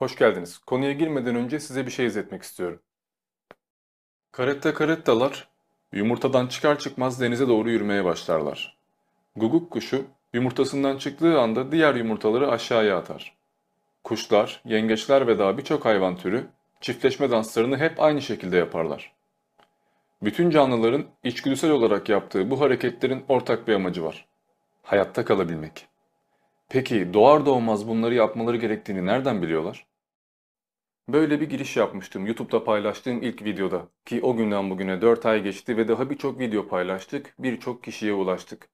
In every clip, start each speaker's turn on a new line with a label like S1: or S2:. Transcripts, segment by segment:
S1: Hoş geldiniz. Konuya girmeden önce size bir şey izletmek istiyorum. Karetta karettalar yumurtadan çıkar çıkmaz denize doğru yürümeye başlarlar. Guguk kuşu yumurtasından çıktığı anda diğer yumurtaları aşağıya atar. Kuşlar, yengeçler ve daha birçok hayvan türü çiftleşme danslarını hep aynı şekilde yaparlar. Bütün canlıların içgüdüsel olarak yaptığı bu hareketlerin ortak bir amacı var. Hayatta kalabilmek. Peki doğar doğmaz bunları yapmaları gerektiğini nereden biliyorlar? Böyle bir giriş yapmıştım YouTube'da paylaştığım ilk videoda ki o günden bugüne 4 ay geçti ve daha birçok video paylaştık, birçok kişiye ulaştık.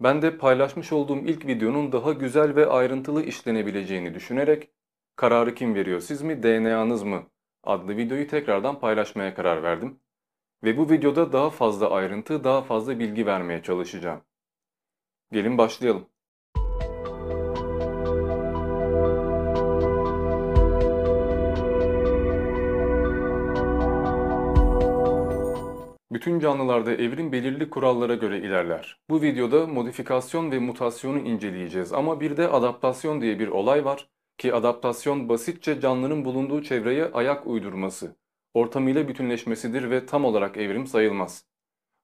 S1: Ben de paylaşmış olduğum ilk videonun daha güzel ve ayrıntılı işlenebileceğini düşünerek kararı kim veriyor siz mi DNA'nız mı adlı videoyu tekrardan paylaşmaya karar verdim. Ve bu videoda daha fazla ayrıntı, daha fazla bilgi vermeye çalışacağım. Gelin başlayalım. Bütün canlılarda evrim belirli kurallara göre ilerler. Bu videoda modifikasyon ve mutasyonu inceleyeceğiz ama bir de adaptasyon diye bir olay var ki adaptasyon basitçe canlının bulunduğu çevreye ayak uydurması, ortamıyla bütünleşmesidir ve tam olarak evrim sayılmaz.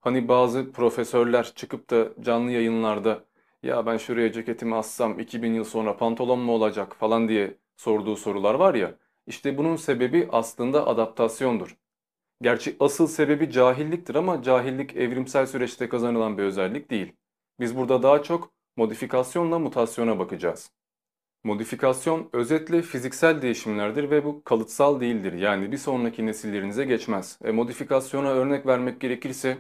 S1: Hani bazı profesörler çıkıp da canlı yayınlarda ya ben şuraya ceketimi assam 2000 yıl sonra pantolon mu olacak falan diye sorduğu sorular var ya, işte bunun sebebi aslında adaptasyondur. Gerçi asıl sebebi cahilliktir ama cahillik evrimsel süreçte kazanılan bir özellik değil. Biz burada daha çok modifikasyonla mutasyona bakacağız. Modifikasyon özetle fiziksel değişimlerdir ve bu kalıtsal değildir. Yani bir sonraki nesillerinize geçmez. E, modifikasyona örnek vermek gerekirse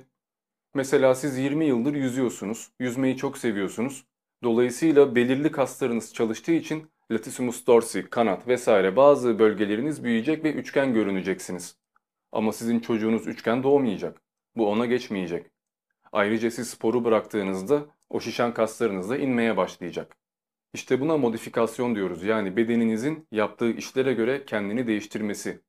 S1: mesela siz 20 yıldır yüzüyorsunuz, yüzmeyi çok seviyorsunuz. Dolayısıyla belirli kaslarınız çalıştığı için latissimus dorsi, kanat vesaire bazı bölgeleriniz büyüyecek ve üçgen görüneceksiniz. Ama sizin çocuğunuz üçgen doğmayacak. Bu ona geçmeyecek. Ayrıca siz sporu bıraktığınızda o şişen kaslarınız da inmeye başlayacak. İşte buna modifikasyon diyoruz. Yani bedeninizin yaptığı işlere göre kendini değiştirmesi.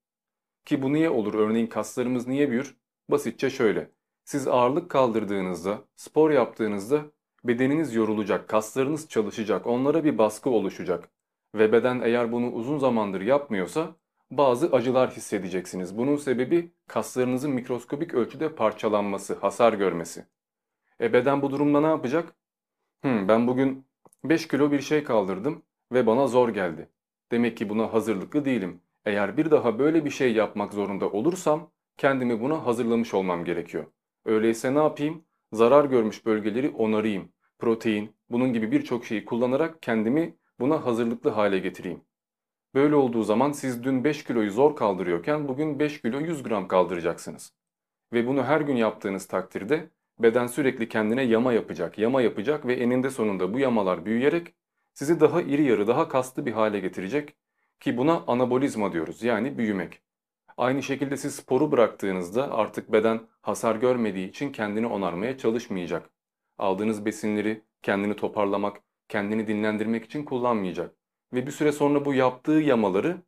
S1: Ki bu niye olur? Örneğin kaslarımız niye büyür? Basitçe şöyle. Siz ağırlık kaldırdığınızda, spor yaptığınızda bedeniniz yorulacak, kaslarınız çalışacak, onlara bir baskı oluşacak. Ve beden eğer bunu uzun zamandır yapmıyorsa bazı acılar hissedeceksiniz. Bunun sebebi kaslarınızın mikroskobik ölçüde parçalanması, hasar görmesi. E beden bu durumda ne yapacak? Hmm, ben bugün 5 kilo bir şey kaldırdım ve bana zor geldi. Demek ki buna hazırlıklı değilim. Eğer bir daha böyle bir şey yapmak zorunda olursam kendimi buna hazırlamış olmam gerekiyor. Öyleyse ne yapayım? Zarar görmüş bölgeleri onarayım. Protein, bunun gibi birçok şeyi kullanarak kendimi buna hazırlıklı hale getireyim. Böyle olduğu zaman siz dün 5 kiloyu zor kaldırıyorken bugün 5 kilo 100 gram kaldıracaksınız. Ve bunu her gün yaptığınız takdirde beden sürekli kendine yama yapacak, yama yapacak ve eninde sonunda bu yamalar büyüyerek sizi daha iri yarı, daha kaslı bir hale getirecek ki buna anabolizma diyoruz yani büyümek. Aynı şekilde siz sporu bıraktığınızda artık beden hasar görmediği için kendini onarmaya çalışmayacak. Aldığınız besinleri kendini toparlamak, kendini dinlendirmek için kullanmayacak ve bir süre sonra bu yaptığı yamaları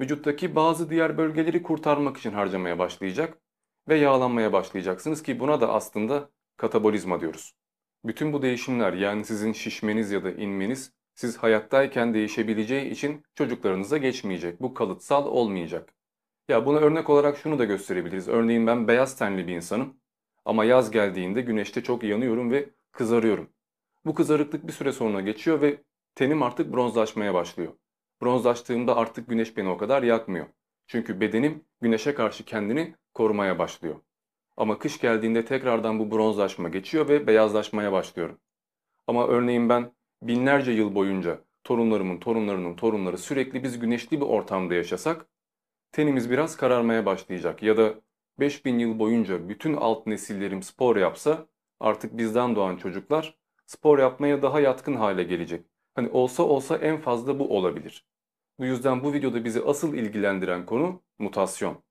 S1: vücuttaki bazı diğer bölgeleri kurtarmak için harcamaya başlayacak ve yağlanmaya başlayacaksınız ki buna da aslında katabolizma diyoruz. Bütün bu değişimler yani sizin şişmeniz ya da inmeniz siz hayattayken değişebileceği için çocuklarınıza geçmeyecek. Bu kalıtsal olmayacak. Ya buna örnek olarak şunu da gösterebiliriz. Örneğin ben beyaz tenli bir insanım ama yaz geldiğinde güneşte çok yanıyorum ve kızarıyorum. Bu kızarıklık bir süre sonra geçiyor ve tenim artık bronzlaşmaya başlıyor. Bronzlaştığımda artık güneş beni o kadar yakmıyor. Çünkü bedenim güneşe karşı kendini korumaya başlıyor. Ama kış geldiğinde tekrardan bu bronzlaşma geçiyor ve beyazlaşmaya başlıyorum. Ama örneğin ben binlerce yıl boyunca torunlarımın torunlarının torunları sürekli biz güneşli bir ortamda yaşasak tenimiz biraz kararmaya başlayacak. Ya da 5000 yıl boyunca bütün alt nesillerim spor yapsa artık bizden doğan çocuklar spor yapmaya daha yatkın hale gelecek. Hani olsa olsa en fazla bu olabilir. Bu yüzden bu videoda bizi asıl ilgilendiren konu mutasyon.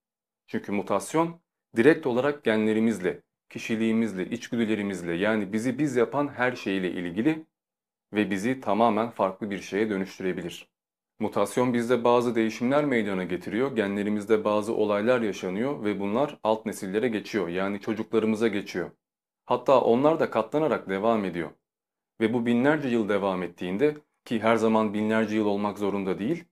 S1: Çünkü mutasyon direkt olarak genlerimizle, kişiliğimizle, içgüdülerimizle yani bizi biz yapan her şeyle ilgili ve bizi tamamen farklı bir şeye dönüştürebilir. Mutasyon bizde bazı değişimler meydana getiriyor, genlerimizde bazı olaylar yaşanıyor ve bunlar alt nesillere geçiyor yani çocuklarımıza geçiyor. Hatta onlar da katlanarak devam ediyor. Ve bu binlerce yıl devam ettiğinde ki her zaman binlerce yıl olmak zorunda değil,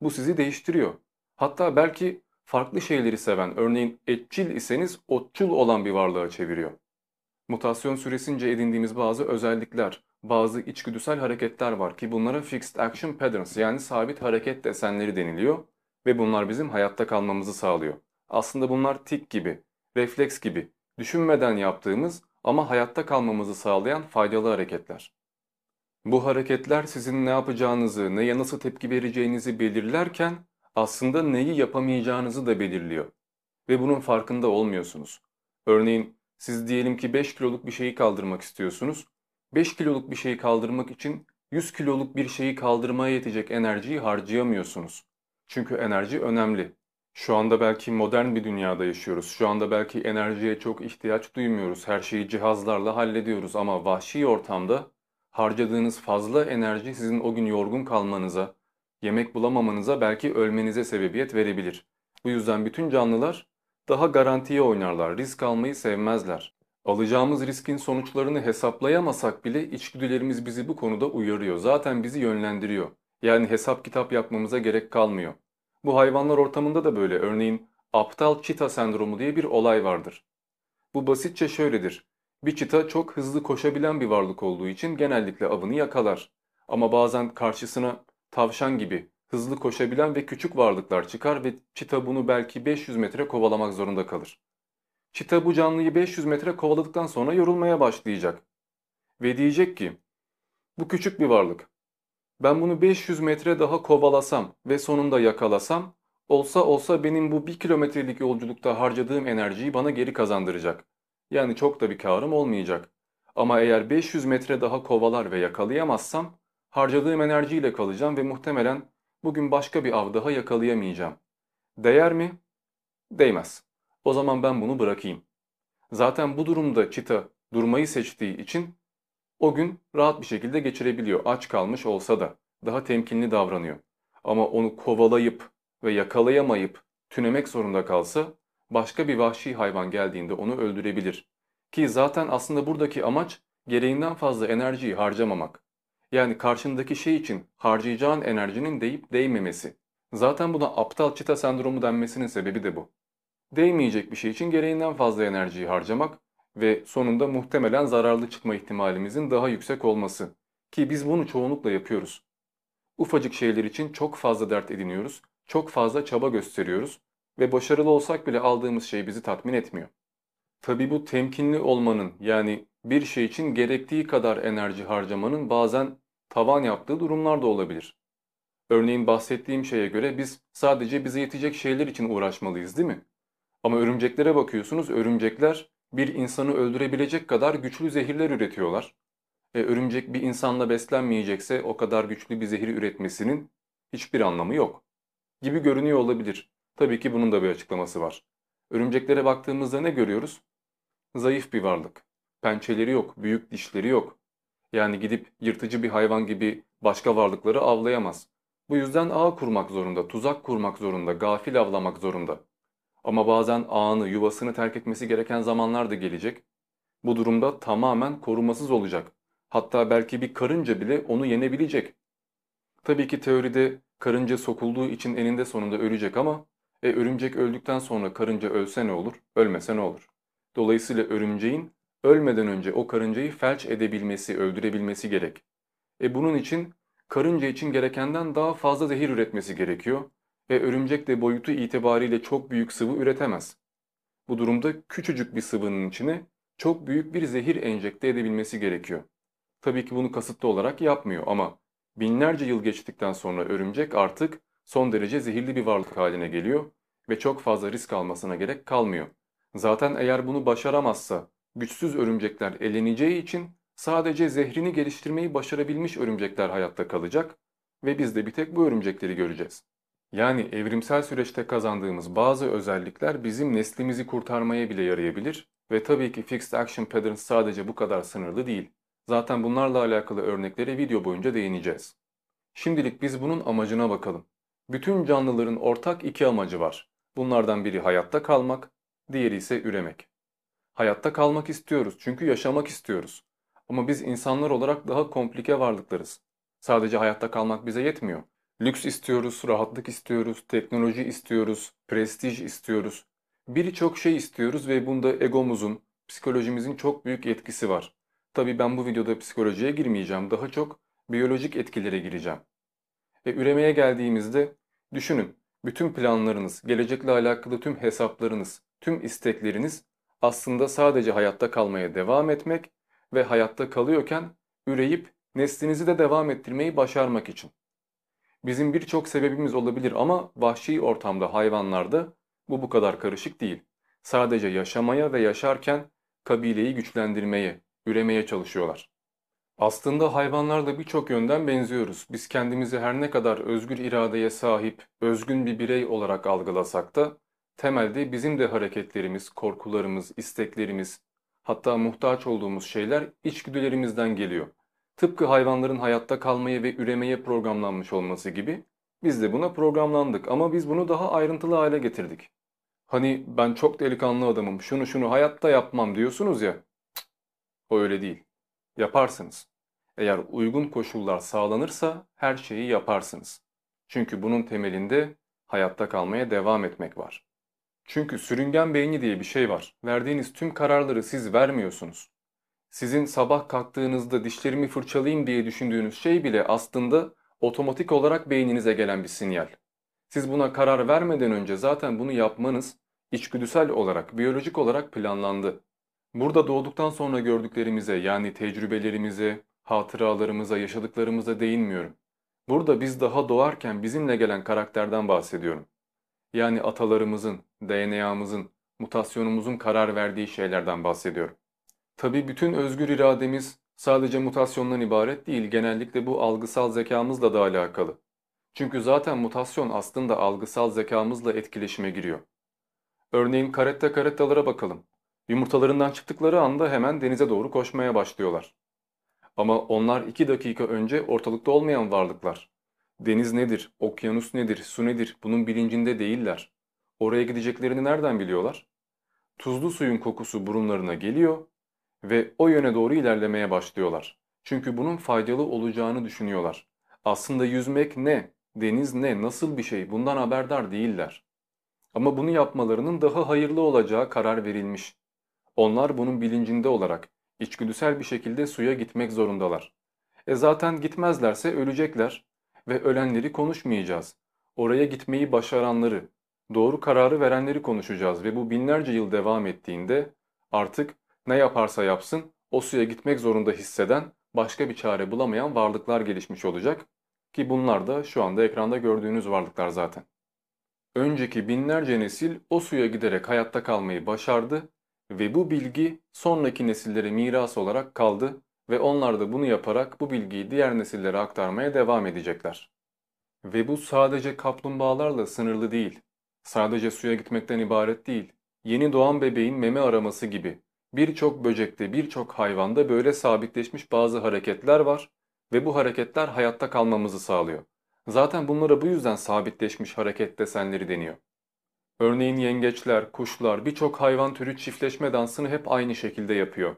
S1: Bu sizi değiştiriyor. Hatta belki farklı şeyleri seven, örneğin etçil iseniz otçul olan bir varlığa çeviriyor. Mutasyon süresince edindiğimiz bazı özellikler, bazı içgüdüsel hareketler var ki bunlara fixed action patterns yani sabit hareket desenleri deniliyor ve bunlar bizim hayatta kalmamızı sağlıyor. Aslında bunlar tik gibi, refleks gibi, düşünmeden yaptığımız ama hayatta kalmamızı sağlayan faydalı hareketler. Bu hareketler sizin ne yapacağınızı, neye nasıl tepki vereceğinizi belirlerken aslında neyi yapamayacağınızı da belirliyor. Ve bunun farkında olmuyorsunuz. Örneğin siz diyelim ki 5 kiloluk bir şeyi kaldırmak istiyorsunuz. 5 kiloluk bir şeyi kaldırmak için 100 kiloluk bir şeyi kaldırmaya yetecek enerjiyi harcayamıyorsunuz. Çünkü enerji önemli. Şu anda belki modern bir dünyada yaşıyoruz. Şu anda belki enerjiye çok ihtiyaç duymuyoruz. Her şeyi cihazlarla hallediyoruz ama vahşi ortamda harcadığınız fazla enerji sizin o gün yorgun kalmanıza, yemek bulamamanıza belki ölmenize sebebiyet verebilir. Bu yüzden bütün canlılar daha garantiye oynarlar, risk almayı sevmezler. Alacağımız riskin sonuçlarını hesaplayamasak bile içgüdülerimiz bizi bu konuda uyarıyor. Zaten bizi yönlendiriyor. Yani hesap kitap yapmamıza gerek kalmıyor. Bu hayvanlar ortamında da böyle. Örneğin aptal çita sendromu diye bir olay vardır. Bu basitçe şöyledir. Bir çita çok hızlı koşabilen bir varlık olduğu için genellikle avını yakalar. Ama bazen karşısına tavşan gibi hızlı koşabilen ve küçük varlıklar çıkar ve çita bunu belki 500 metre kovalamak zorunda kalır. Çita bu canlıyı 500 metre kovaladıktan sonra yorulmaya başlayacak. Ve diyecek ki, bu küçük bir varlık. Ben bunu 500 metre daha kovalasam ve sonunda yakalasam, olsa olsa benim bu 1 kilometrelik yolculukta harcadığım enerjiyi bana geri kazandıracak. Yani çok da bir karım olmayacak. Ama eğer 500 metre daha kovalar ve yakalayamazsam, harcadığım enerjiyle kalacağım ve muhtemelen bugün başka bir av daha yakalayamayacağım. Değer mi? Değmez. O zaman ben bunu bırakayım. Zaten bu durumda çita durmayı seçtiği için o gün rahat bir şekilde geçirebiliyor. Aç kalmış olsa da daha temkinli davranıyor. Ama onu kovalayıp ve yakalayamayıp tünemek zorunda kalsa başka bir vahşi hayvan geldiğinde onu öldürebilir. Ki zaten aslında buradaki amaç gereğinden fazla enerjiyi harcamamak. Yani karşındaki şey için harcayacağın enerjinin değip değmemesi. Zaten buna aptal çita sendromu denmesinin sebebi de bu. Değmeyecek bir şey için gereğinden fazla enerjiyi harcamak ve sonunda muhtemelen zararlı çıkma ihtimalimizin daha yüksek olması. Ki biz bunu çoğunlukla yapıyoruz. Ufacık şeyler için çok fazla dert ediniyoruz, çok fazla çaba gösteriyoruz ve başarılı olsak bile aldığımız şey bizi tatmin etmiyor. Tabi bu temkinli olmanın yani bir şey için gerektiği kadar enerji harcamanın bazen tavan yaptığı durumlar da olabilir. Örneğin bahsettiğim şeye göre biz sadece bize yetecek şeyler için uğraşmalıyız değil mi? Ama örümceklere bakıyorsunuz, örümcekler bir insanı öldürebilecek kadar güçlü zehirler üretiyorlar. E, örümcek bir insanla beslenmeyecekse o kadar güçlü bir zehir üretmesinin hiçbir anlamı yok. Gibi görünüyor olabilir. Tabii ki bunun da bir açıklaması var. Örümceklere baktığımızda ne görüyoruz? Zayıf bir varlık. Pençeleri yok, büyük dişleri yok. Yani gidip yırtıcı bir hayvan gibi başka varlıkları avlayamaz. Bu yüzden ağ kurmak zorunda, tuzak kurmak zorunda, gafil avlamak zorunda. Ama bazen ağını, yuvasını terk etmesi gereken zamanlar da gelecek. Bu durumda tamamen korumasız olacak. Hatta belki bir karınca bile onu yenebilecek. Tabii ki teoride karınca sokulduğu için eninde sonunda ölecek ama e, örümcek öldükten sonra karınca ölse ne olur, ölmese ne olur? Dolayısıyla örümceğin ölmeden önce o karıncayı felç edebilmesi, öldürebilmesi gerek. E bunun için karınca için gerekenden daha fazla zehir üretmesi gerekiyor ve örümcek de boyutu itibariyle çok büyük sıvı üretemez. Bu durumda küçücük bir sıvının içine çok büyük bir zehir enjekte edebilmesi gerekiyor. Tabii ki bunu kasıtlı olarak yapmıyor ama binlerce yıl geçtikten sonra örümcek artık son derece zehirli bir varlık haline geliyor ve çok fazla risk almasına gerek kalmıyor. Zaten eğer bunu başaramazsa güçsüz örümcekler eleneceği için sadece zehrini geliştirmeyi başarabilmiş örümcekler hayatta kalacak ve biz de bir tek bu örümcekleri göreceğiz. Yani evrimsel süreçte kazandığımız bazı özellikler bizim neslimizi kurtarmaya bile yarayabilir ve tabii ki Fixed Action Patterns sadece bu kadar sınırlı değil. Zaten bunlarla alakalı örneklere video boyunca değineceğiz. Şimdilik biz bunun amacına bakalım. Bütün canlıların ortak iki amacı var. Bunlardan biri hayatta kalmak, diğeri ise üremek. Hayatta kalmak istiyoruz çünkü yaşamak istiyoruz. Ama biz insanlar olarak daha komplike varlıklarız. Sadece hayatta kalmak bize yetmiyor. Lüks istiyoruz, rahatlık istiyoruz, teknoloji istiyoruz, prestij istiyoruz. Birçok şey istiyoruz ve bunda egomuzun, psikolojimizin çok büyük etkisi var. Tabii ben bu videoda psikolojiye girmeyeceğim, daha çok biyolojik etkilere gireceğim. Ve üremeye geldiğimizde düşünün, bütün planlarınız, gelecekle alakalı tüm hesaplarınız, tüm istekleriniz aslında sadece hayatta kalmaya devam etmek ve hayatta kalıyorken üreyip neslinizi de devam ettirmeyi başarmak için. Bizim birçok sebebimiz olabilir ama vahşi ortamda hayvanlarda bu bu kadar karışık değil. Sadece yaşamaya ve yaşarken kabileyi güçlendirmeye, üremeye çalışıyorlar. Aslında hayvanlarla birçok yönden benziyoruz. Biz kendimizi her ne kadar özgür iradeye sahip, özgün bir birey olarak algılasak da temelde bizim de hareketlerimiz, korkularımız, isteklerimiz, hatta muhtaç olduğumuz şeyler içgüdülerimizden geliyor. Tıpkı hayvanların hayatta kalmaya ve üremeye programlanmış olması gibi biz de buna programlandık ama biz bunu daha ayrıntılı hale getirdik. Hani ben çok delikanlı adamım, şunu şunu hayatta yapmam diyorsunuz ya. Cık, o öyle değil. Yaparsınız. Eğer uygun koşullar sağlanırsa her şeyi yaparsınız. Çünkü bunun temelinde hayatta kalmaya devam etmek var. Çünkü sürüngen beyni diye bir şey var. Verdiğiniz tüm kararları siz vermiyorsunuz. Sizin sabah kalktığınızda dişlerimi fırçalayayım diye düşündüğünüz şey bile aslında otomatik olarak beyninize gelen bir sinyal. Siz buna karar vermeden önce zaten bunu yapmanız içgüdüsel olarak, biyolojik olarak planlandı. Burada doğduktan sonra gördüklerimize yani tecrübelerimize, hatıralarımıza, yaşadıklarımıza değinmiyorum. Burada biz daha doğarken bizimle gelen karakterden bahsediyorum. Yani atalarımızın, DNA'mızın, mutasyonumuzun karar verdiği şeylerden bahsediyorum. Tabi bütün özgür irademiz sadece mutasyondan ibaret değil, genellikle bu algısal zekamızla da alakalı. Çünkü zaten mutasyon aslında algısal zekamızla etkileşime giriyor. Örneğin karetta karettalara bakalım. Yumurtalarından çıktıkları anda hemen denize doğru koşmaya başlıyorlar. Ama onlar iki dakika önce ortalıkta olmayan varlıklar. Deniz nedir, okyanus nedir, su nedir bunun bilincinde değiller. Oraya gideceklerini nereden biliyorlar? Tuzlu suyun kokusu burunlarına geliyor ve o yöne doğru ilerlemeye başlıyorlar. Çünkü bunun faydalı olacağını düşünüyorlar. Aslında yüzmek ne, deniz ne, nasıl bir şey bundan haberdar değiller. Ama bunu yapmalarının daha hayırlı olacağı karar verilmiş. Onlar bunun bilincinde olarak içgüdüsel bir şekilde suya gitmek zorundalar. E zaten gitmezlerse ölecekler ve ölenleri konuşmayacağız. Oraya gitmeyi başaranları, doğru kararı verenleri konuşacağız ve bu binlerce yıl devam ettiğinde artık ne yaparsa yapsın o suya gitmek zorunda hisseden başka bir çare bulamayan varlıklar gelişmiş olacak ki bunlar da şu anda ekranda gördüğünüz varlıklar zaten. Önceki binlerce nesil o suya giderek hayatta kalmayı başardı ve bu bilgi sonraki nesillere miras olarak kaldı ve onlar da bunu yaparak bu bilgiyi diğer nesillere aktarmaya devam edecekler. Ve bu sadece kaplumbağalarla sınırlı değil. Sadece suya gitmekten ibaret değil. Yeni doğan bebeğin meme araması gibi birçok böcekte, birçok hayvanda böyle sabitleşmiş bazı hareketler var ve bu hareketler hayatta kalmamızı sağlıyor. Zaten bunlara bu yüzden sabitleşmiş hareket desenleri deniyor. Örneğin yengeçler, kuşlar, birçok hayvan türü çiftleşme dansını hep aynı şekilde yapıyor.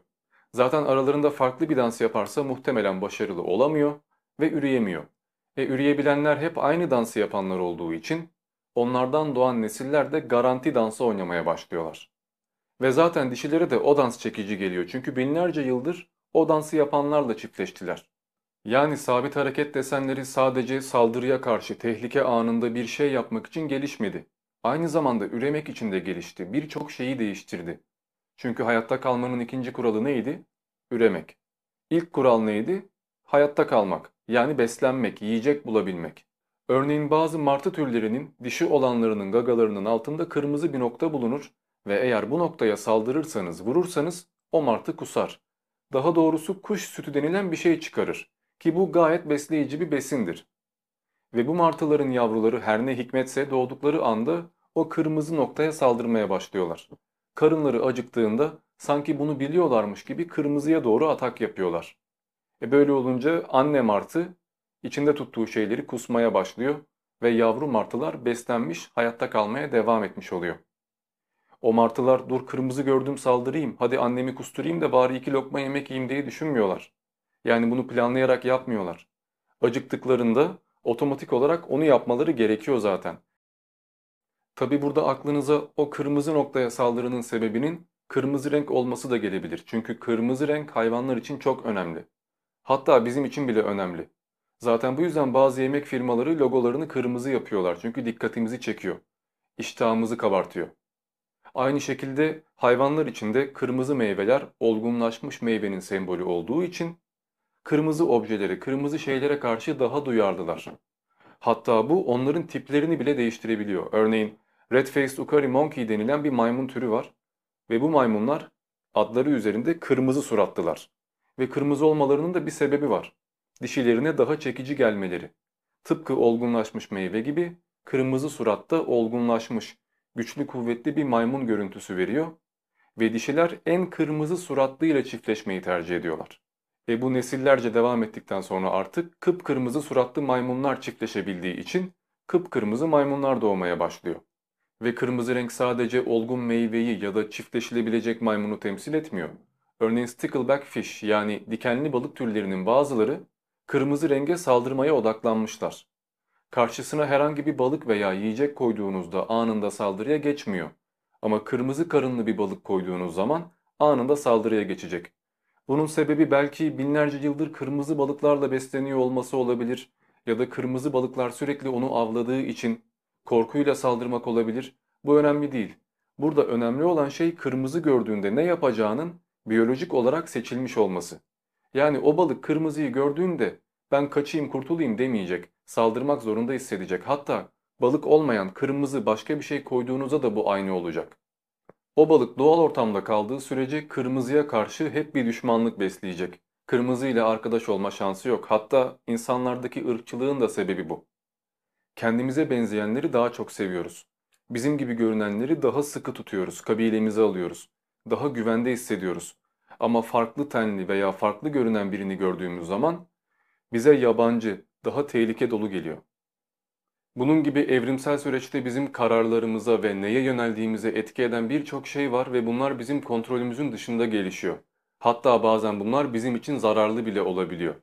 S1: Zaten aralarında farklı bir dans yaparsa muhtemelen başarılı olamıyor ve üreyemiyor. E üreyebilenler hep aynı dansı yapanlar olduğu için onlardan doğan nesiller de garanti dansı oynamaya başlıyorlar. Ve zaten dişilere de o dans çekici geliyor çünkü binlerce yıldır o dansı yapanlarla çiftleştiler. Yani sabit hareket desenleri sadece saldırıya karşı tehlike anında bir şey yapmak için gelişmedi. Aynı zamanda üremek için de gelişti. Birçok şeyi değiştirdi. Çünkü hayatta kalmanın ikinci kuralı neydi? Üremek. İlk kural neydi? Hayatta kalmak. Yani beslenmek, yiyecek bulabilmek. Örneğin bazı martı türlerinin dişi olanlarının gagalarının altında kırmızı bir nokta bulunur ve eğer bu noktaya saldırırsanız, vurursanız o martı kusar. Daha doğrusu kuş sütü denilen bir şey çıkarır ki bu gayet besleyici bir besindir. Ve bu martıların yavruları her ne hikmetse doğdukları anda o kırmızı noktaya saldırmaya başlıyorlar. Karınları acıktığında sanki bunu biliyorlarmış gibi kırmızıya doğru atak yapıyorlar. E böyle olunca anne martı içinde tuttuğu şeyleri kusmaya başlıyor ve yavru martılar beslenmiş hayatta kalmaya devam etmiş oluyor. O martılar dur kırmızı gördüm saldırayım hadi annemi kusturayım da bari iki lokma yemek yiyeyim diye düşünmüyorlar. Yani bunu planlayarak yapmıyorlar. Acıktıklarında Otomatik olarak onu yapmaları gerekiyor zaten. Tabi burada aklınıza o kırmızı noktaya saldırının sebebinin kırmızı renk olması da gelebilir. Çünkü kırmızı renk hayvanlar için çok önemli. Hatta bizim için bile önemli. Zaten bu yüzden bazı yemek firmaları logolarını kırmızı yapıyorlar. Çünkü dikkatimizi çekiyor. İştahımızı kabartıyor. Aynı şekilde hayvanlar için de kırmızı meyveler olgunlaşmış meyvenin sembolü olduğu için kırmızı objelere, kırmızı şeylere karşı daha duyarlılar. Hatta bu onların tiplerini bile değiştirebiliyor. Örneğin Red-Faced Ukari Monkey denilen bir maymun türü var ve bu maymunlar adları üzerinde kırmızı suratlılar. Ve kırmızı olmalarının da bir sebebi var. Dişilerine daha çekici gelmeleri. Tıpkı olgunlaşmış meyve gibi kırmızı suratta olgunlaşmış, güçlü kuvvetli bir maymun görüntüsü veriyor ve dişiler en kırmızı suratlıyla çiftleşmeyi tercih ediyorlar. E bu nesillerce devam ettikten sonra artık kıpkırmızı suratlı maymunlar çiftleşebildiği için kıpkırmızı maymunlar doğmaya başlıyor. Ve kırmızı renk sadece olgun meyveyi ya da çiftleşilebilecek maymunu temsil etmiyor. Örneğin stickleback fish yani dikenli balık türlerinin bazıları kırmızı renge saldırmaya odaklanmışlar. Karşısına herhangi bir balık veya yiyecek koyduğunuzda anında saldırıya geçmiyor. Ama kırmızı karınlı bir balık koyduğunuz zaman anında saldırıya geçecek. Bunun sebebi belki binlerce yıldır kırmızı balıklarla besleniyor olması olabilir ya da kırmızı balıklar sürekli onu avladığı için korkuyla saldırmak olabilir. Bu önemli değil. Burada önemli olan şey kırmızı gördüğünde ne yapacağının biyolojik olarak seçilmiş olması. Yani o balık kırmızıyı gördüğünde ben kaçayım kurtulayım demeyecek, saldırmak zorunda hissedecek. Hatta balık olmayan kırmızı başka bir şey koyduğunuzda da bu aynı olacak. O balık doğal ortamda kaldığı sürece kırmızıya karşı hep bir düşmanlık besleyecek. Kırmızı ile arkadaş olma şansı yok. Hatta insanlardaki ırkçılığın da sebebi bu. Kendimize benzeyenleri daha çok seviyoruz. Bizim gibi görünenleri daha sıkı tutuyoruz, kabilemize alıyoruz. Daha güvende hissediyoruz. Ama farklı tenli veya farklı görünen birini gördüğümüz zaman bize yabancı, daha tehlike dolu geliyor. Bunun gibi evrimsel süreçte bizim kararlarımıza ve neye yöneldiğimize etki eden birçok şey var ve bunlar bizim kontrolümüzün dışında gelişiyor. Hatta bazen bunlar bizim için zararlı bile olabiliyor.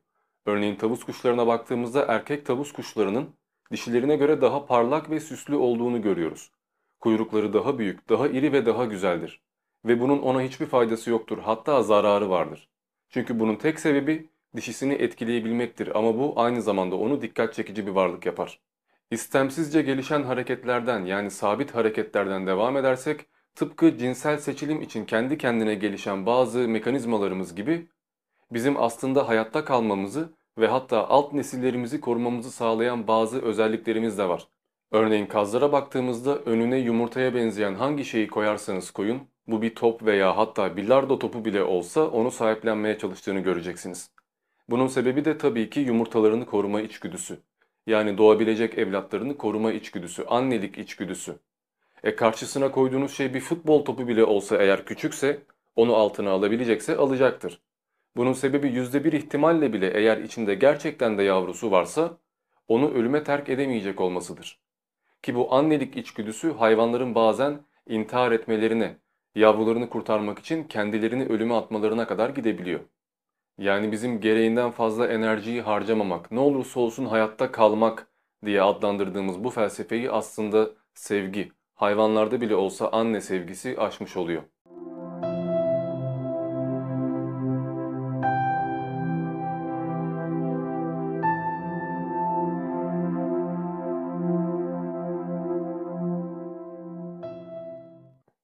S1: Örneğin tavus kuşlarına baktığımızda erkek tavus kuşlarının dişilerine göre daha parlak ve süslü olduğunu görüyoruz. Kuyrukları daha büyük, daha iri ve daha güzeldir. Ve bunun ona hiçbir faydası yoktur, hatta zararı vardır. Çünkü bunun tek sebebi dişisini etkileyebilmektir ama bu aynı zamanda onu dikkat çekici bir varlık yapar. İstemsizce gelişen hareketlerden yani sabit hareketlerden devam edersek tıpkı cinsel seçilim için kendi kendine gelişen bazı mekanizmalarımız gibi bizim aslında hayatta kalmamızı ve hatta alt nesillerimizi korumamızı sağlayan bazı özelliklerimiz de var. Örneğin kazlara baktığımızda önüne yumurtaya benzeyen hangi şeyi koyarsanız koyun, bu bir top veya hatta bilardo topu bile olsa onu sahiplenmeye çalıştığını göreceksiniz. Bunun sebebi de tabii ki yumurtalarını koruma içgüdüsü. Yani doğabilecek evlatlarını koruma içgüdüsü, annelik içgüdüsü. E karşısına koyduğunuz şey bir futbol topu bile olsa eğer küçükse, onu altına alabilecekse alacaktır. Bunun sebebi yüzde bir ihtimalle bile eğer içinde gerçekten de yavrusu varsa, onu ölüme terk edemeyecek olmasıdır. Ki bu annelik içgüdüsü hayvanların bazen intihar etmelerine, yavrularını kurtarmak için kendilerini ölüme atmalarına kadar gidebiliyor. Yani bizim gereğinden fazla enerjiyi harcamamak, ne olursa olsun hayatta kalmak diye adlandırdığımız bu felsefeyi aslında sevgi, hayvanlarda bile olsa anne sevgisi aşmış oluyor.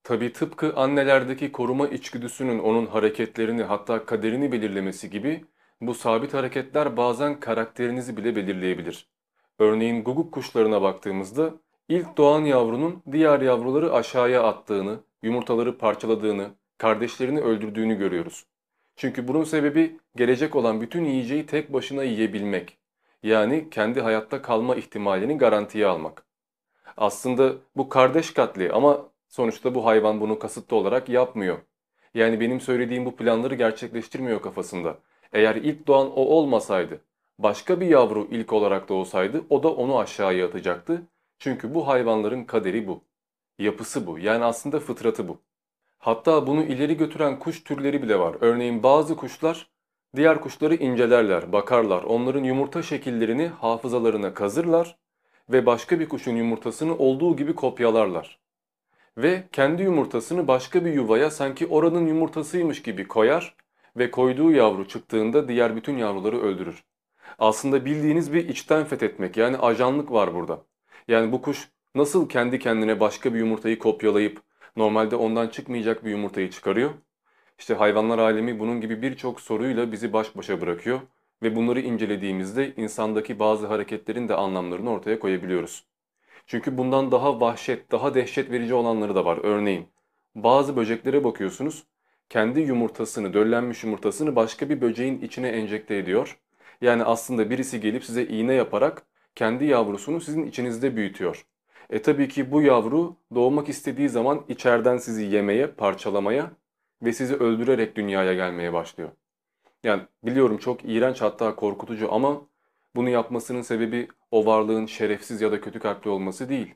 S1: Tabi tıpkı annelerdeki koruma içgüdüsünün onun hareketlerini hatta kaderini belirlemesi gibi bu sabit hareketler bazen karakterinizi bile belirleyebilir. Örneğin guguk kuşlarına baktığımızda ilk doğan yavrunun diğer yavruları aşağıya attığını, yumurtaları parçaladığını, kardeşlerini öldürdüğünü görüyoruz. Çünkü bunun sebebi gelecek olan bütün yiyeceği tek başına yiyebilmek. Yani kendi hayatta kalma ihtimalini garantiye almak. Aslında bu kardeş katli ama Sonuçta bu hayvan bunu kasıtlı olarak yapmıyor. Yani benim söylediğim bu planları gerçekleştirmiyor kafasında. Eğer ilk doğan o olmasaydı, başka bir yavru ilk olarak doğsaydı o da onu aşağıya atacaktı. Çünkü bu hayvanların kaderi bu. Yapısı bu. Yani aslında fıtratı bu. Hatta bunu ileri götüren kuş türleri bile var. Örneğin bazı kuşlar Diğer kuşları incelerler, bakarlar, onların yumurta şekillerini hafızalarına kazırlar ve başka bir kuşun yumurtasını olduğu gibi kopyalarlar. Ve kendi yumurtasını başka bir yuvaya sanki oranın yumurtasıymış gibi koyar ve koyduğu yavru çıktığında diğer bütün yavruları öldürür. Aslında bildiğiniz bir içten fethetmek yani ajanlık var burada. Yani bu kuş nasıl kendi kendine başka bir yumurtayı kopyalayıp normalde ondan çıkmayacak bir yumurtayı çıkarıyor? İşte hayvanlar alemi bunun gibi birçok soruyla bizi baş başa bırakıyor ve bunları incelediğimizde insandaki bazı hareketlerin de anlamlarını ortaya koyabiliyoruz. Çünkü bundan daha vahşet, daha dehşet verici olanları da var. Örneğin bazı böceklere bakıyorsunuz, kendi yumurtasını, döllenmiş yumurtasını başka bir böceğin içine enjekte ediyor. Yani aslında birisi gelip size iğne yaparak kendi yavrusunu sizin içinizde büyütüyor. E tabii ki bu yavru doğmak istediği zaman içeriden sizi yemeye, parçalamaya ve sizi öldürerek dünyaya gelmeye başlıyor. Yani biliyorum çok iğrenç hatta korkutucu ama bunu yapmasının sebebi o varlığın şerefsiz ya da kötü kalpli olması değil.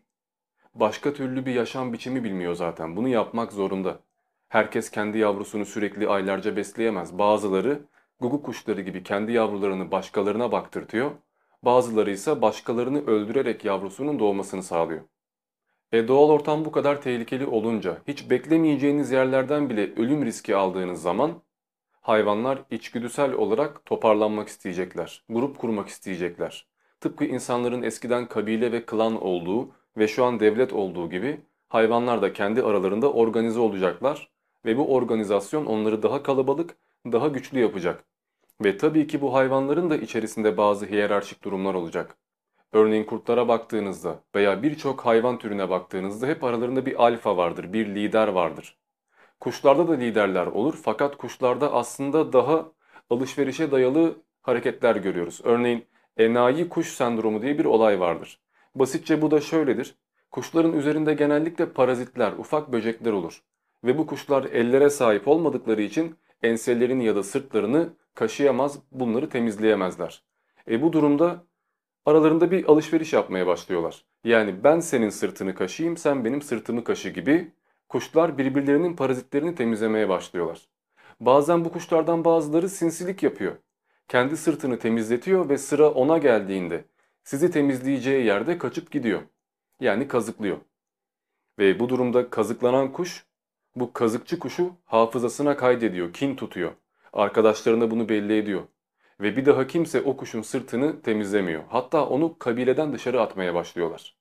S1: Başka türlü bir yaşam biçimi bilmiyor zaten. Bunu yapmak zorunda. Herkes kendi yavrusunu sürekli aylarca besleyemez. Bazıları gugu kuşları gibi kendi yavrularını başkalarına baktırtıyor. Bazıları ise başkalarını öldürerek yavrusunun doğmasını sağlıyor. E doğal ortam bu kadar tehlikeli olunca, hiç beklemeyeceğiniz yerlerden bile ölüm riski aldığınız zaman hayvanlar içgüdüsel olarak toparlanmak isteyecekler, grup kurmak isteyecekler. Tıpkı insanların eskiden kabile ve klan olduğu ve şu an devlet olduğu gibi hayvanlar da kendi aralarında organize olacaklar ve bu organizasyon onları daha kalabalık, daha güçlü yapacak. Ve tabii ki bu hayvanların da içerisinde bazı hiyerarşik durumlar olacak. Örneğin kurtlara baktığınızda veya birçok hayvan türüne baktığınızda hep aralarında bir alfa vardır, bir lider vardır. Kuşlarda da liderler olur fakat kuşlarda aslında daha alışverişe dayalı hareketler görüyoruz. Örneğin enayi kuş sendromu diye bir olay vardır. Basitçe bu da şöyledir. Kuşların üzerinde genellikle parazitler, ufak böcekler olur. Ve bu kuşlar ellere sahip olmadıkları için enselerini ya da sırtlarını kaşıyamaz, bunları temizleyemezler. E bu durumda aralarında bir alışveriş yapmaya başlıyorlar. Yani ben senin sırtını kaşıyım, sen benim sırtımı kaşı gibi kuşlar birbirlerinin parazitlerini temizlemeye başlıyorlar. Bazen bu kuşlardan bazıları sinsilik yapıyor. Kendi sırtını temizletiyor ve sıra ona geldiğinde sizi temizleyeceği yerde kaçıp gidiyor. Yani kazıklıyor. Ve bu durumda kazıklanan kuş bu kazıkçı kuşu hafızasına kaydediyor, kin tutuyor. Arkadaşlarına bunu belli ediyor. Ve bir daha kimse o kuşun sırtını temizlemiyor. Hatta onu kabileden dışarı atmaya başlıyorlar.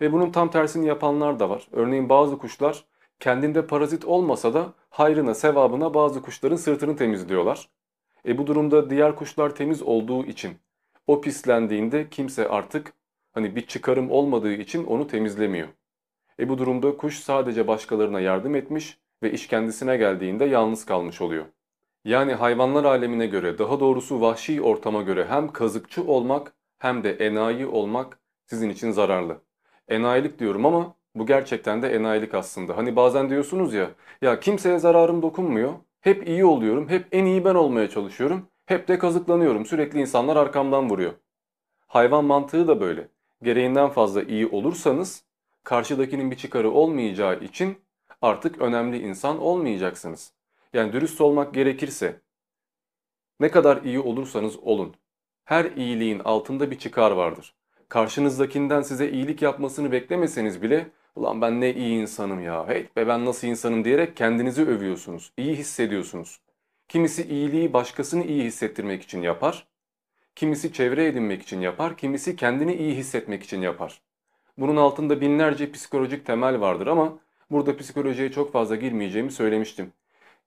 S1: Ve bunun tam tersini yapanlar da var. Örneğin bazı kuşlar kendinde parazit olmasa da hayrına, sevabına bazı kuşların sırtını temizliyorlar. E bu durumda diğer kuşlar temiz olduğu için o pislendiğinde kimse artık hani bir çıkarım olmadığı için onu temizlemiyor. E bu durumda kuş sadece başkalarına yardım etmiş ve iş kendisine geldiğinde yalnız kalmış oluyor. Yani hayvanlar alemine göre daha doğrusu vahşi ortama göre hem kazıkçı olmak hem de enayi olmak sizin için zararlı. Enayilik diyorum ama bu gerçekten de enayilik aslında. Hani bazen diyorsunuz ya, ya kimseye zararım dokunmuyor, hep iyi oluyorum, hep en iyi ben olmaya çalışıyorum, hep de kazıklanıyorum, sürekli insanlar arkamdan vuruyor. Hayvan mantığı da böyle. Gereğinden fazla iyi olursanız karşıdakinin bir çıkarı olmayacağı için artık önemli insan olmayacaksınız. Yani dürüst olmak gerekirse ne kadar iyi olursanız olun. Her iyiliğin altında bir çıkar vardır. Karşınızdakinden size iyilik yapmasını beklemeseniz bile ulan ben ne iyi insanım ya, hey be ben nasıl insanım diyerek kendinizi övüyorsunuz, iyi hissediyorsunuz. Kimisi iyiliği başkasını iyi hissettirmek için yapar, kimisi çevre edinmek için yapar, kimisi kendini iyi hissetmek için yapar. Bunun altında binlerce psikolojik temel vardır ama burada psikolojiye çok fazla girmeyeceğimi söylemiştim.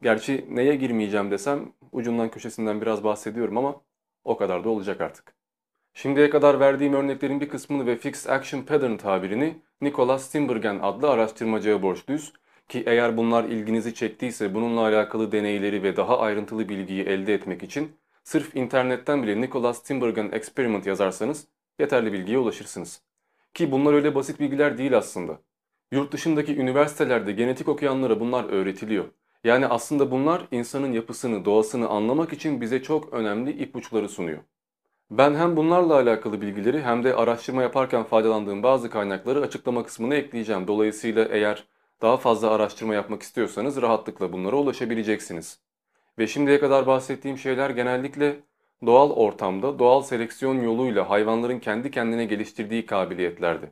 S1: Gerçi neye girmeyeceğim desem ucundan köşesinden biraz bahsediyorum ama o kadar da olacak artık. Şimdiye kadar verdiğim örneklerin bir kısmını ve Fixed Action Pattern tabirini Nicholas Timbergen adlı araştırmacıya borçluyuz. Ki eğer bunlar ilginizi çektiyse bununla alakalı deneyleri ve daha ayrıntılı bilgiyi elde etmek için sırf internetten bile Nicholas Timbergen Experiment yazarsanız yeterli bilgiye ulaşırsınız. Ki bunlar öyle basit bilgiler değil aslında. Yurt dışındaki üniversitelerde genetik okuyanlara bunlar öğretiliyor. Yani aslında bunlar insanın yapısını, doğasını anlamak için bize çok önemli ipuçları sunuyor. Ben hem bunlarla alakalı bilgileri hem de araştırma yaparken faydalandığım bazı kaynakları açıklama kısmına ekleyeceğim. Dolayısıyla eğer daha fazla araştırma yapmak istiyorsanız rahatlıkla bunlara ulaşabileceksiniz. Ve şimdiye kadar bahsettiğim şeyler genellikle doğal ortamda, doğal seleksiyon yoluyla hayvanların kendi kendine geliştirdiği kabiliyetlerdi.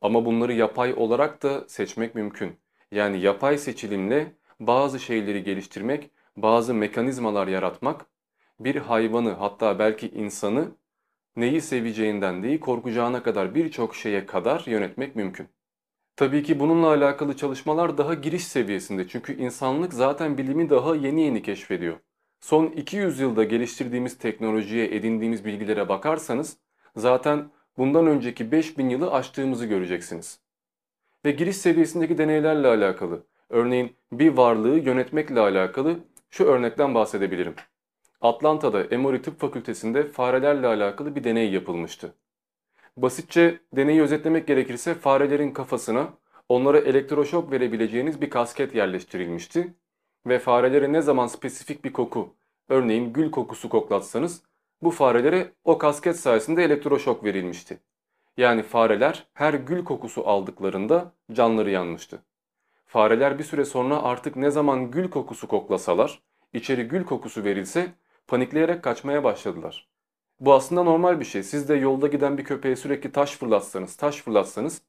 S1: Ama bunları yapay olarak da seçmek mümkün. Yani yapay seçilimle bazı şeyleri geliştirmek, bazı mekanizmalar yaratmak, bir hayvanı hatta belki insanı neyi seveceğinden değil korkacağına kadar birçok şeye kadar yönetmek mümkün. Tabii ki bununla alakalı çalışmalar daha giriş seviyesinde çünkü insanlık zaten bilimi daha yeni yeni keşfediyor. Son 200 yılda geliştirdiğimiz teknolojiye, edindiğimiz bilgilere bakarsanız zaten bundan önceki 5000 yılı aştığımızı göreceksiniz. Ve giriş seviyesindeki deneylerle alakalı, örneğin bir varlığı yönetmekle alakalı şu örnekten bahsedebilirim. Atlanta'da Emory Tıp Fakültesi'nde farelerle alakalı bir deney yapılmıştı. Basitçe deneyi özetlemek gerekirse farelerin kafasına onlara elektroşok verebileceğiniz bir kasket yerleştirilmişti ve farelere ne zaman spesifik bir koku, örneğin gül kokusu koklatsanız bu farelere o kasket sayesinde elektroşok verilmişti. Yani fareler her gül kokusu aldıklarında canları yanmıştı. Fareler bir süre sonra artık ne zaman gül kokusu koklasalar, içeri gül kokusu verilse panikleyerek kaçmaya başladılar. Bu aslında normal bir şey. Siz de yolda giden bir köpeğe sürekli taş fırlatsanız, taş fırlatsanız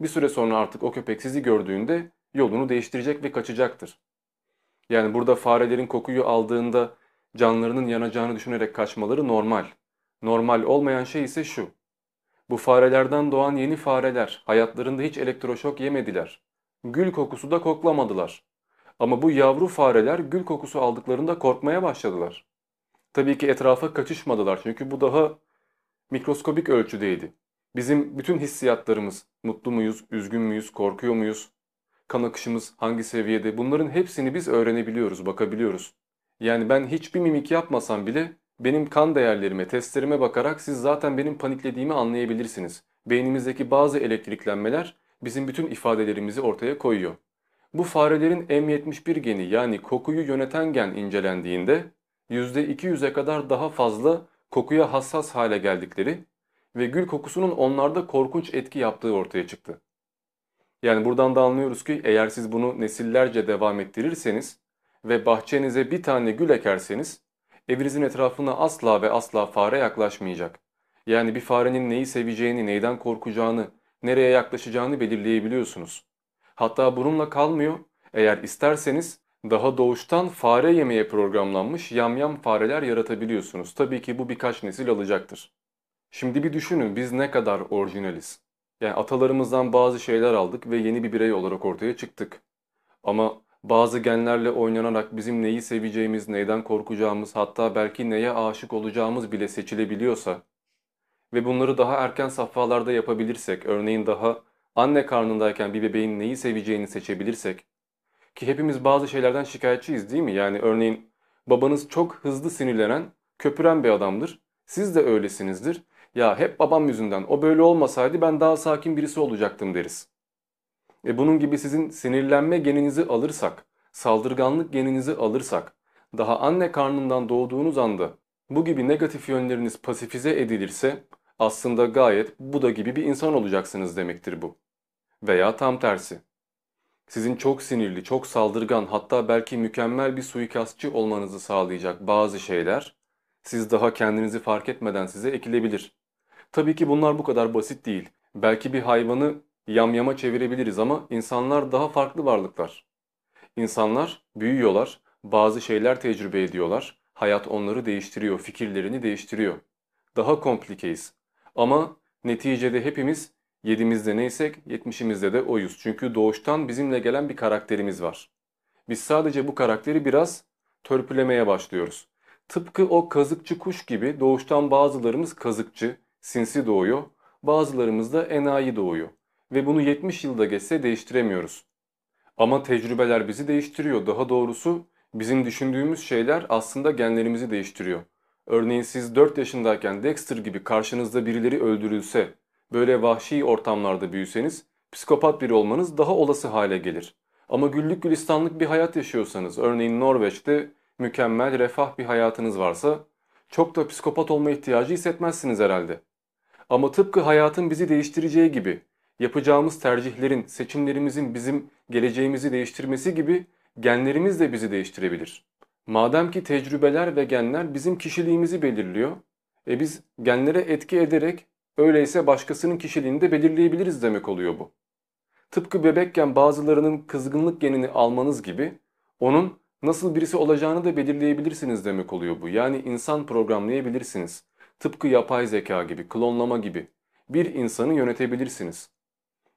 S1: bir süre sonra artık o köpek sizi gördüğünde yolunu değiştirecek ve kaçacaktır. Yani burada farelerin kokuyu aldığında canlarının yanacağını düşünerek kaçmaları normal. Normal olmayan şey ise şu. Bu farelerden doğan yeni fareler hayatlarında hiç elektroşok yemediler. Gül kokusu da koklamadılar. Ama bu yavru fareler gül kokusu aldıklarında korkmaya başladılar. Tabii ki etrafa kaçışmadılar çünkü bu daha mikroskobik ölçüdeydi. Bizim bütün hissiyatlarımız, mutlu muyuz, üzgün müyüz, korkuyor muyuz, kan akışımız hangi seviyede bunların hepsini biz öğrenebiliyoruz, bakabiliyoruz. Yani ben hiçbir mimik yapmasam bile benim kan değerlerime, testlerime bakarak siz zaten benim paniklediğimi anlayabilirsiniz. Beynimizdeki bazı elektriklenmeler bizim bütün ifadelerimizi ortaya koyuyor. Bu farelerin M71 geni yani kokuyu yöneten gen incelendiğinde %200'e kadar daha fazla kokuya hassas hale geldikleri ve gül kokusunun onlarda korkunç etki yaptığı ortaya çıktı. Yani buradan da anlıyoruz ki eğer siz bunu nesillerce devam ettirirseniz ve bahçenize bir tane gül ekerseniz evinizin etrafına asla ve asla fare yaklaşmayacak. Yani bir farenin neyi seveceğini, neyden korkacağını, nereye yaklaşacağını belirleyebiliyorsunuz. Hatta bununla kalmıyor. Eğer isterseniz daha doğuştan fare yemeye programlanmış yamyam fareler yaratabiliyorsunuz. Tabii ki bu birkaç nesil alacaktır. Şimdi bir düşünün biz ne kadar orijinaliz. Yani atalarımızdan bazı şeyler aldık ve yeni bir birey olarak ortaya çıktık. Ama bazı genlerle oynanarak bizim neyi seveceğimiz, neyden korkacağımız, hatta belki neye aşık olacağımız bile seçilebiliyorsa ve bunları daha erken safhalarda yapabilirsek, örneğin daha anne karnındayken bir bebeğin neyi seveceğini seçebilirsek, ki hepimiz bazı şeylerden şikayetçiyiz değil mi? Yani örneğin babanız çok hızlı sinirlenen, köpüren bir adamdır. Siz de öylesinizdir. Ya hep babam yüzünden o böyle olmasaydı ben daha sakin birisi olacaktım deriz. E bunun gibi sizin sinirlenme geninizi alırsak, saldırganlık geninizi alırsak, daha anne karnından doğduğunuz anda bu gibi negatif yönleriniz pasifize edilirse aslında gayet Buda gibi bir insan olacaksınız demektir bu. Veya tam tersi sizin çok sinirli, çok saldırgan hatta belki mükemmel bir suikastçı olmanızı sağlayacak bazı şeyler siz daha kendinizi fark etmeden size ekilebilir. Tabii ki bunlar bu kadar basit değil. Belki bir hayvanı yamyama çevirebiliriz ama insanlar daha farklı varlıklar. İnsanlar büyüyorlar, bazı şeyler tecrübe ediyorlar. Hayat onları değiştiriyor, fikirlerini değiştiriyor. Daha komplikeyiz. Ama neticede hepimiz Yedimizde neysek yetmişimizde de oyuz. Çünkü doğuştan bizimle gelen bir karakterimiz var. Biz sadece bu karakteri biraz törpülemeye başlıyoruz. Tıpkı o kazıkçı kuş gibi doğuştan bazılarımız kazıkçı, sinsi doğuyor, bazılarımız da enayi doğuyor. Ve bunu 70 yılda geçse değiştiremiyoruz. Ama tecrübeler bizi değiştiriyor. Daha doğrusu bizim düşündüğümüz şeyler aslında genlerimizi değiştiriyor. Örneğin siz 4 yaşındayken Dexter gibi karşınızda birileri öldürülse böyle vahşi ortamlarda büyüseniz psikopat biri olmanız daha olası hale gelir. Ama güllük gülistanlık bir hayat yaşıyorsanız, örneğin Norveç'te mükemmel, refah bir hayatınız varsa çok da psikopat olma ihtiyacı hissetmezsiniz herhalde. Ama tıpkı hayatın bizi değiştireceği gibi, yapacağımız tercihlerin, seçimlerimizin bizim geleceğimizi değiştirmesi gibi genlerimiz de bizi değiştirebilir. Madem ki tecrübeler ve genler bizim kişiliğimizi belirliyor, e biz genlere etki ederek öyleyse başkasının kişiliğini de belirleyebiliriz demek oluyor bu. Tıpkı bebekken bazılarının kızgınlık genini almanız gibi onun nasıl birisi olacağını da belirleyebilirsiniz demek oluyor bu. Yani insan programlayabilirsiniz. Tıpkı yapay zeka gibi, klonlama gibi. Bir insanı yönetebilirsiniz.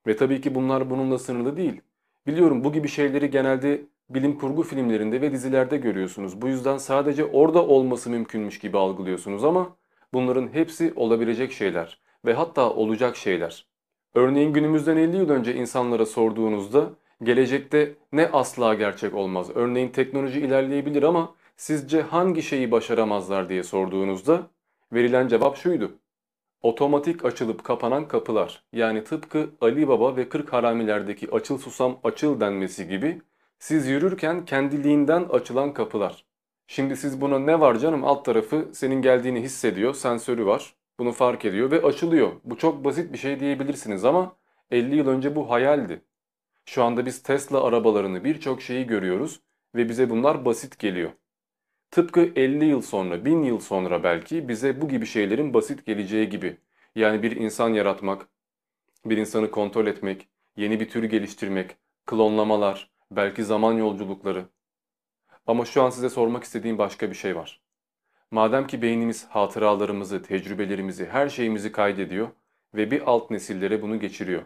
S1: Ve tabii ki bunlar bununla sınırlı değil. Biliyorum bu gibi şeyleri genelde bilim kurgu filmlerinde ve dizilerde görüyorsunuz. Bu yüzden sadece orada olması mümkünmüş gibi algılıyorsunuz ama bunların hepsi olabilecek şeyler ve hatta olacak şeyler. Örneğin günümüzden 50 yıl önce insanlara sorduğunuzda gelecekte ne asla gerçek olmaz? Örneğin teknoloji ilerleyebilir ama sizce hangi şeyi başaramazlar diye sorduğunuzda verilen cevap şuydu. Otomatik açılıp kapanan kapılar yani tıpkı Ali Baba ve 40 Haramiler'deki açıl susam açıl denmesi gibi siz yürürken kendiliğinden açılan kapılar. Şimdi siz buna ne var canım alt tarafı senin geldiğini hissediyor, sensörü var. Bunu fark ediyor ve açılıyor. Bu çok basit bir şey diyebilirsiniz ama 50 yıl önce bu hayaldi. Şu anda biz Tesla arabalarını birçok şeyi görüyoruz ve bize bunlar basit geliyor. Tıpkı 50 yıl sonra, 1000 yıl sonra belki bize bu gibi şeylerin basit geleceği gibi. Yani bir insan yaratmak, bir insanı kontrol etmek, yeni bir tür geliştirmek, klonlamalar, belki zaman yolculukları. Ama şu an size sormak istediğim başka bir şey var. Madem ki beynimiz hatıralarımızı, tecrübelerimizi, her şeyimizi kaydediyor ve bir alt nesillere bunu geçiriyor.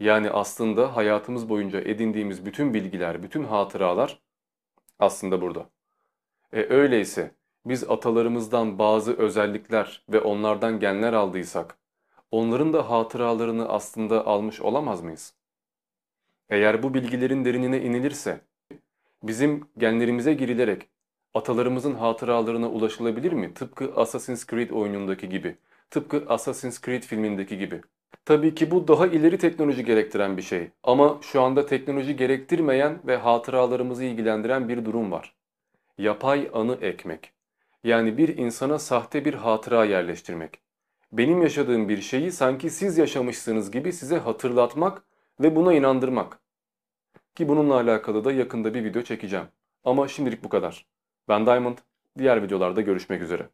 S1: Yani aslında hayatımız boyunca edindiğimiz bütün bilgiler, bütün hatıralar aslında burada. E öyleyse biz atalarımızdan bazı özellikler ve onlardan genler aldıysak, onların da hatıralarını aslında almış olamaz mıyız? Eğer bu bilgilerin derinine inilirse, bizim genlerimize girilerek atalarımızın hatıralarına ulaşılabilir mi? Tıpkı Assassin's Creed oyunundaki gibi, tıpkı Assassin's Creed filmindeki gibi. Tabii ki bu daha ileri teknoloji gerektiren bir şey ama şu anda teknoloji gerektirmeyen ve hatıralarımızı ilgilendiren bir durum var. Yapay anı ekmek. Yani bir insana sahte bir hatıra yerleştirmek. Benim yaşadığım bir şeyi sanki siz yaşamışsınız gibi size hatırlatmak ve buna inandırmak. Ki bununla alakalı da yakında bir video çekeceğim. Ama şimdilik bu kadar. Ben Diamond. Diğer videolarda görüşmek üzere.